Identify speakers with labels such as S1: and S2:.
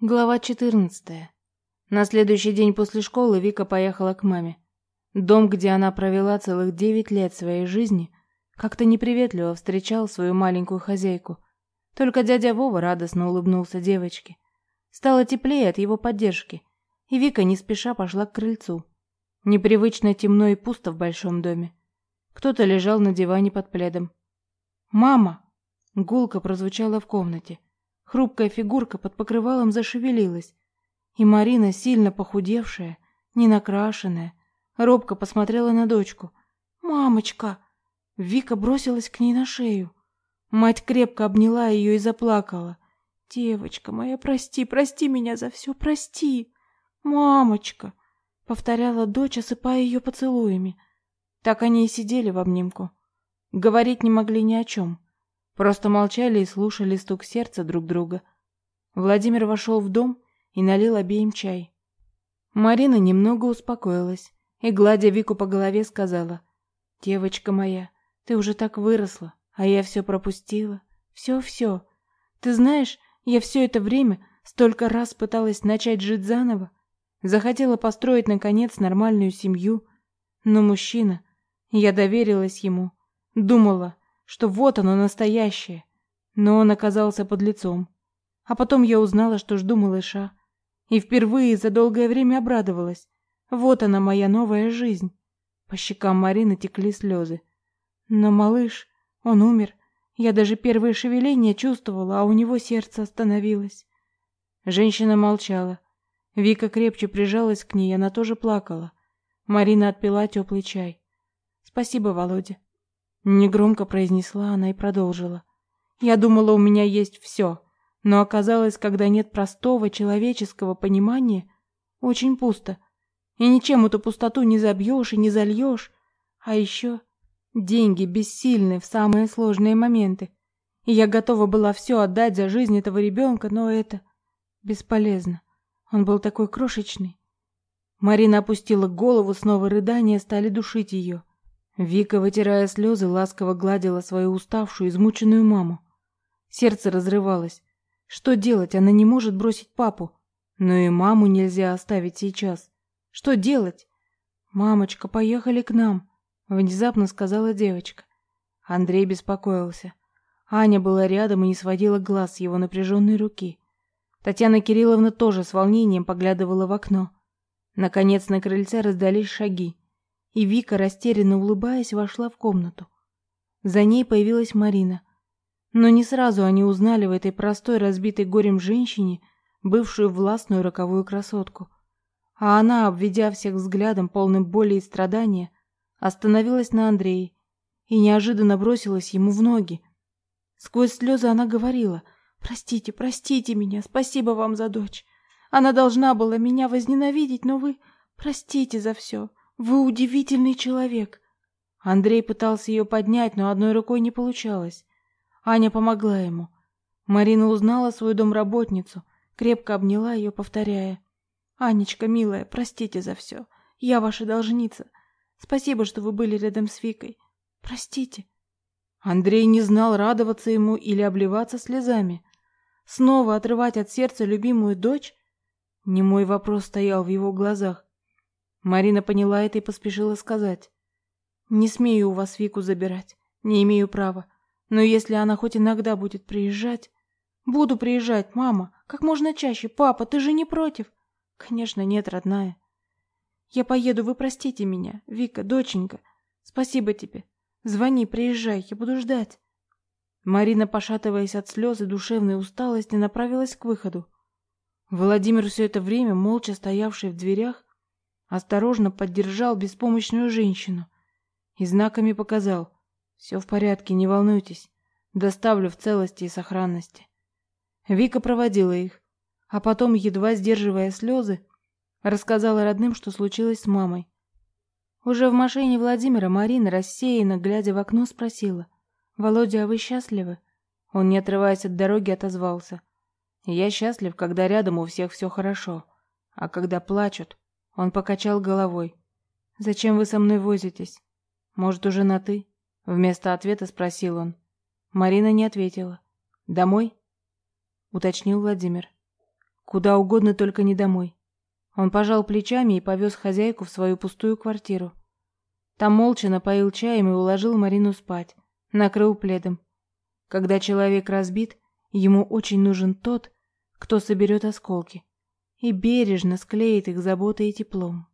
S1: Глава 14. На следующий день после школы Вика поехала к маме. Дом, где она провела целых девять лет своей жизни, как-то неприветливо встречал свою маленькую хозяйку. Только дядя Вова радостно улыбнулся девочке. Стало теплее от его поддержки, и Вика не спеша пошла к крыльцу. Непривычно темно и пусто в большом доме. Кто-то лежал на диване под пледом. «Мама!» Гулко прозвучало в комнате. Хрупкая фигурка под покрывалом зашевелилась, и Марина, сильно похудевшая, ненакрашенная, робко посмотрела на дочку. «Мамочка!» Вика бросилась к ней на шею. Мать крепко обняла ее и заплакала. «Девочка моя, прости, прости меня за все, прости!» «Мамочка!» — повторяла дочь, осыпая ее поцелуями. Так они и сидели в обнимку. Говорить не могли ни о чем. Просто молчали и слушали стук сердца друг друга. Владимир вошел в дом и налил обеим чай. Марина немного успокоилась и, гладя Вику по голове, сказала, «Девочка моя, ты уже так выросла, а я все пропустила. Все-все. Ты знаешь, я все это время столько раз пыталась начать жить заново, захотела построить, наконец, нормальную семью. Но мужчина, я доверилась ему, думала, что вот оно настоящее. Но он оказался под лицом. А потом я узнала, что жду малыша. И впервые за долгое время обрадовалась. Вот она, моя новая жизнь. По щекам Марины текли слезы. Но малыш, он умер. Я даже первые шевеления чувствовала, а у него сердце остановилось. Женщина молчала. Вика крепче прижалась к ней, она тоже плакала. Марина отпила теплый чай. Спасибо, Володя. Негромко произнесла она и продолжила. Я думала, у меня есть все, но оказалось, когда нет простого человеческого понимания, очень пусто. И ничем эту пустоту не забьешь и не зальешь. А еще деньги бессильны в самые сложные моменты. И я готова была все отдать за жизнь этого ребенка, но это бесполезно. Он был такой крошечный. Марина опустила голову, снова рыдания стали душить ее. Вика, вытирая слезы, ласково гладила свою уставшую, измученную маму. Сердце разрывалось. Что делать? Она не может бросить папу. Но и маму нельзя оставить сейчас. Что делать? Мамочка, поехали к нам, внезапно сказала девочка. Андрей беспокоился. Аня была рядом и не сводила глаз с его напряженной руки. Татьяна Кирилловна тоже с волнением поглядывала в окно. Наконец на крыльце раздались шаги и Вика, растерянно улыбаясь, вошла в комнату. За ней появилась Марина. Но не сразу они узнали в этой простой, разбитой горем женщине бывшую властную роковую красотку. А она, обведя всех взглядом, полным боли и страдания, остановилась на Андрее и неожиданно бросилась ему в ноги. Сквозь слезы она говорила: "Простите, простите меня, спасибо вам за дочь. Она должна была меня возненавидеть, но вы простите за все. Вы удивительный человек. Андрей пытался ее поднять, но одной рукой не получалось. Аня помогла ему. Марина узнала свою домработницу, крепко обняла ее, повторяя: "Анечка, милая, простите за все. Я ваша должница. Спасибо, что вы были рядом с Викой. Простите". Андрей не знал, радоваться ему или обливаться слезами. Снова отрывать от сердца любимую дочь? Не мой вопрос стоял в его глазах. Марина поняла это и поспешила сказать. «Не смею у вас Вику забирать. Не имею права. Но если она хоть иногда будет приезжать...» «Буду приезжать, мама. Как можно чаще. Папа, ты же не против?» «Конечно нет, родная. Я поеду, вы простите меня. Вика, доченька. Спасибо тебе. Звони, приезжай, я буду ждать». Марина, пошатываясь от слез и душевной усталости, направилась к выходу. Владимир все это время, молча стоявший в дверях, осторожно поддержал беспомощную женщину и знаками показал: «Все в порядке, не волнуйтесь, доставлю в целости и сохранности". Вика проводила их, а потом, едва сдерживая слезы, рассказала родным, что случилось с мамой. Уже в машине Владимира Марина, рассеянно глядя в окно, спросила: "Володя, а вы счастливы?" Он, не отрываясь от дороги, отозвался: "Я счастлив, когда рядом у всех все хорошо, а когда плачут, он покачал головой. Зачем вы со мной возитесь? Может, уже на ты? Вместо ответа спросил он. Марина не ответила. Домой? уточнил Владимир. Куда угодно, только не домой. Он пожал плечами и повез хозяйку в свою пустую квартиру. Там молча напоил чаем и уложил Марину спать, накрыл пледом. Когда человек разбит, ему очень нужен тот, кто соберет осколки и бережно склеит их заботой и теплом.